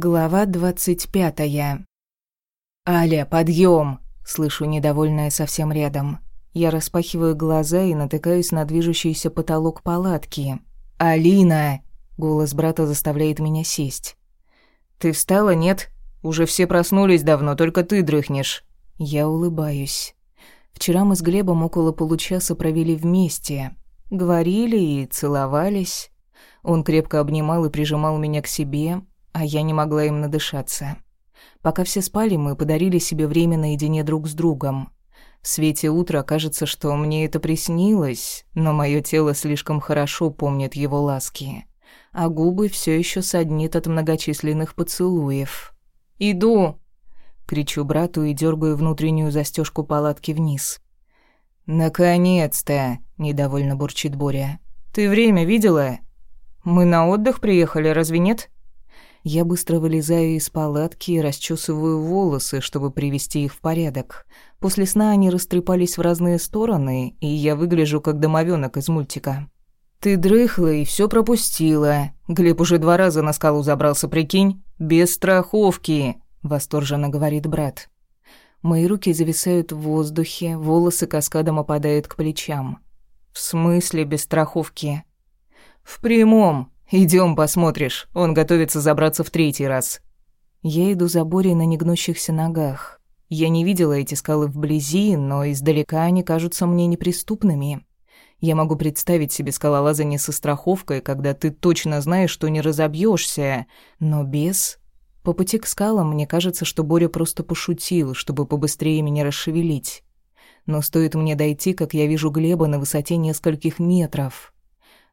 Глава двадцать пятая. «Аля, подъем! слышу недовольная совсем рядом. Я распахиваю глаза и натыкаюсь на движущийся потолок палатки. «Алина!» — голос брата заставляет меня сесть. «Ты встала, нет? Уже все проснулись давно, только ты дрыхнешь». Я улыбаюсь. Вчера мы с Глебом около получаса провели вместе. Говорили и целовались. Он крепко обнимал и прижимал меня к себе, а я не могла им надышаться. Пока все спали, мы подарили себе время наедине друг с другом. В свете утра кажется, что мне это приснилось, но мое тело слишком хорошо помнит его ласки, а губы все еще саднит от многочисленных поцелуев. «Иду!» — кричу брату и дергаю внутреннюю застежку палатки вниз. «Наконец-то!» — недовольно бурчит Боря. «Ты время видела? Мы на отдых приехали, разве нет?» Я быстро вылезаю из палатки и расчесываю волосы, чтобы привести их в порядок. После сна они растрепались в разные стороны, и я выгляжу как домовенок из мультика. «Ты дрыхла и все пропустила. Глеб уже два раза на скалу забрался, прикинь? Без страховки!» — восторженно говорит брат. Мои руки зависают в воздухе, волосы каскадом опадают к плечам. «В смысле без страховки?» «В прямом. Идем, посмотришь. Он готовится забраться в третий раз». Я иду за Борей на негнущихся ногах. Я не видела эти скалы вблизи, но издалека они кажутся мне неприступными. Я могу представить себе скалолазание со страховкой, когда ты точно знаешь, что не разобьешься, но без... По пути к скалам мне кажется, что Боря просто пошутил, чтобы побыстрее меня расшевелить. Но стоит мне дойти, как я вижу Глеба на высоте нескольких метров.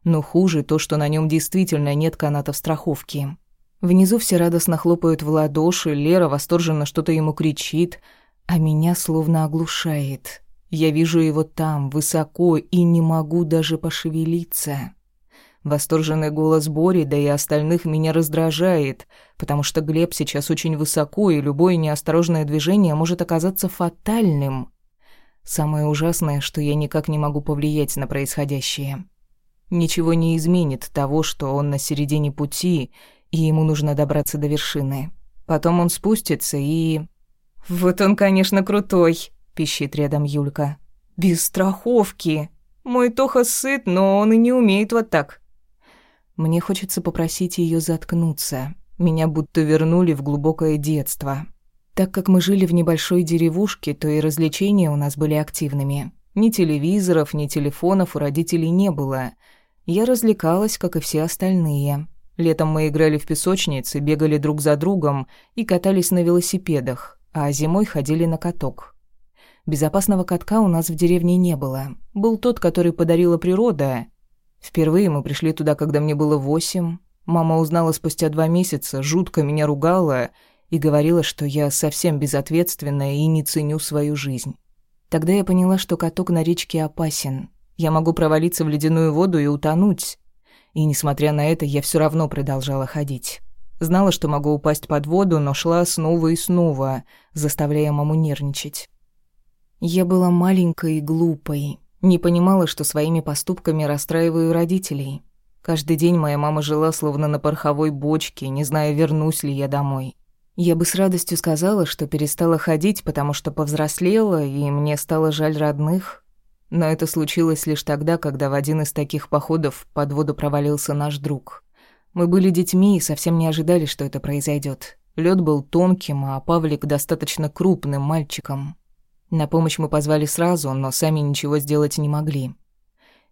Но хуже то, что на нем действительно нет канатов страховки. Внизу все радостно хлопают в ладоши, Лера восторженно что-то ему кричит, а меня словно оглушает. Я вижу его там, высоко, и не могу даже пошевелиться. Восторженный голос Бори, да и остальных меня раздражает, потому что Глеб сейчас очень высоко, и любое неосторожное движение может оказаться фатальным. Самое ужасное, что я никак не могу повлиять на происходящее. Ничего не изменит того, что он на середине пути, и ему нужно добраться до вершины. Потом он спустится и... «Вот он, конечно, крутой», — пищит рядом Юлька. «Без страховки. Мой Тоха сыт, но он и не умеет вот так». Мне хочется попросить ее заткнуться. Меня будто вернули в глубокое детство. Так как мы жили в небольшой деревушке, то и развлечения у нас были активными. Ни телевизоров, ни телефонов у родителей не было — я развлекалась, как и все остальные. Летом мы играли в песочнице, бегали друг за другом и катались на велосипедах, а зимой ходили на каток. Безопасного катка у нас в деревне не было. Был тот, который подарила природа. Впервые мы пришли туда, когда мне было восемь. Мама узнала спустя два месяца, жутко меня ругала и говорила, что я совсем безответственная и не ценю свою жизнь. Тогда я поняла, что каток на речке опасен, я могу провалиться в ледяную воду и утонуть. И несмотря на это, я все равно продолжала ходить. Знала, что могу упасть под воду, но шла снова и снова, заставляя маму нервничать. Я была маленькой и глупой, не понимала, что своими поступками расстраиваю родителей. Каждый день моя мама жила словно на пороховой бочке, не зная, вернусь ли я домой. Я бы с радостью сказала, что перестала ходить, потому что повзрослела, и мне стало жаль родных, но это случилось лишь тогда, когда в один из таких походов под воду провалился наш друг. Мы были детьми и совсем не ожидали, что это произойдет. Лед был тонким, а Павлик достаточно крупным мальчиком. На помощь мы позвали сразу, но сами ничего сделать не могли.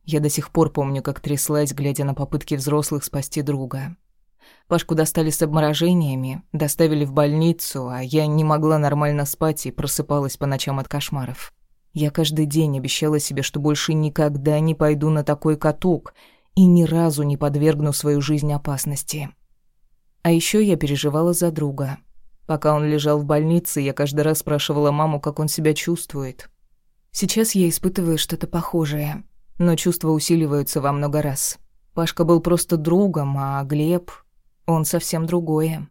Я до сих пор помню, как тряслась, глядя на попытки взрослых спасти друга. Пашку достали с обморожениями, доставили в больницу, а я не могла нормально спать и просыпалась по ночам от кошмаров. Я каждый день обещала себе, что больше никогда не пойду на такой каток и ни разу не подвергну свою жизнь опасности. А еще я переживала за друга. Пока он лежал в больнице, я каждый раз спрашивала маму, как он себя чувствует. Сейчас я испытываю что-то похожее, но чувства усиливаются во много раз. Пашка был просто другом, а Глеб... Он совсем другое.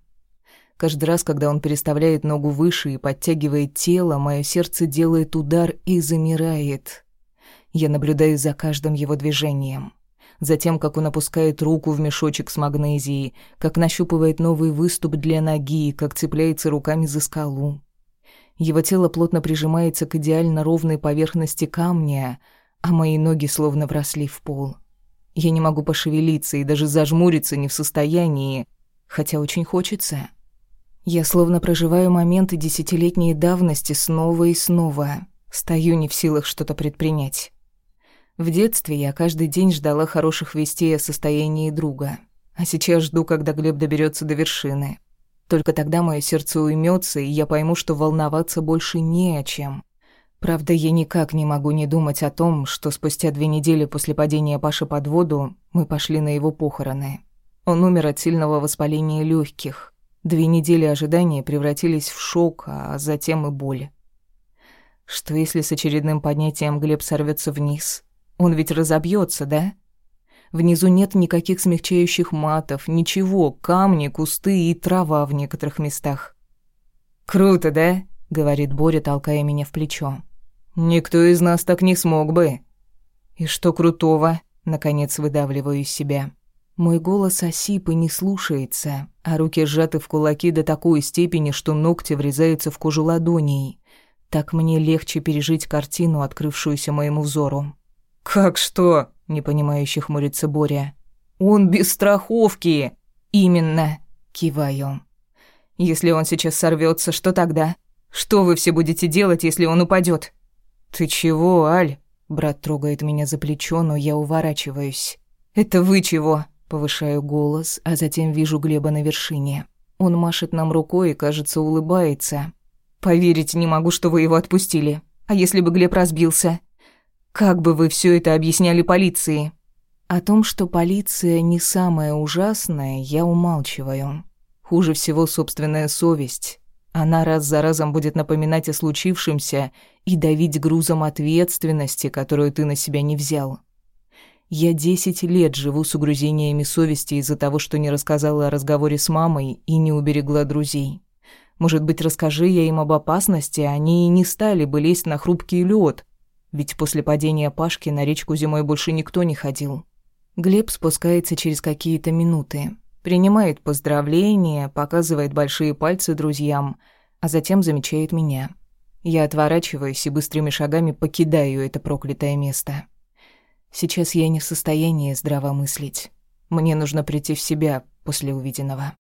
Каждый раз, когда он переставляет ногу выше и подтягивает тело, мое сердце делает удар и замирает. Я наблюдаю за каждым его движением. затем как он опускает руку в мешочек с магнезией, как нащупывает новый выступ для ноги, как цепляется руками за скалу. Его тело плотно прижимается к идеально ровной поверхности камня, а мои ноги словно вросли в пол. Я не могу пошевелиться и даже зажмуриться не в состоянии, хотя очень хочется. Я словно проживаю моменты десятилетней давности снова и снова, стою не в силах что-то предпринять. В детстве я каждый день ждала хороших вестей о состоянии друга, а сейчас жду, когда Глеб доберется до вершины. Только тогда мое сердце уймется, и я пойму, что волноваться больше не о чем. Правда, я никак не могу не думать о том, что спустя две недели после падения Паши под воду мы пошли на его похороны. Он умер от сильного воспаления легких. Две недели ожидания превратились в шок, а затем и боль. Что если с очередным поднятием Глеб сорвется вниз? Он ведь разобьется, да? Внизу нет никаких смягчающих матов, ничего, камни, кусты и трава в некоторых местах. «Круто, да?» — говорит Боря, толкая меня в плечо. Никто из нас так не смог бы. И что крутого? Наконец выдавливаю из себя. Мой голос осип и не слушается, а руки сжаты в кулаки до такой степени, что ногти врезаются в кожу ладоней. Так мне легче пережить картину, открывшуюся моему взору. «Как что?» — непонимающе хмурится Боря. «Он без страховки!» «Именно!» — киваю. «Если он сейчас сорвется, что тогда? Что вы все будете делать, если он упадет? «Ты чего, Аль?» Брат трогает меня за плечо, но я уворачиваюсь. «Это вы чего?» Повышаю голос, а затем вижу Глеба на вершине. Он машет нам рукой и, кажется, улыбается. «Поверить не могу, что вы его отпустили. А если бы Глеб разбился? Как бы вы все это объясняли полиции?» О том, что полиция не самая ужасная, я умалчиваю. Хуже всего собственная совесть. Она раз за разом будет напоминать о случившемся и давить грузом ответственности, которую ты на себя не взял. Я десять лет живу с угрызениями совести из-за того, что не рассказала о разговоре с мамой и не уберегла друзей. Может быть, расскажи я им об опасности, они и не стали бы лезть на хрупкий лед, ведь после падения Пашки на речку зимой больше никто не ходил. Глеб спускается через какие-то минуты. Принимает поздравления, показывает большие пальцы друзьям, а затем замечает меня. Я отворачиваюсь и быстрыми шагами покидаю это проклятое место. Сейчас я не в состоянии здраво мыслить. Мне нужно прийти в себя после увиденного.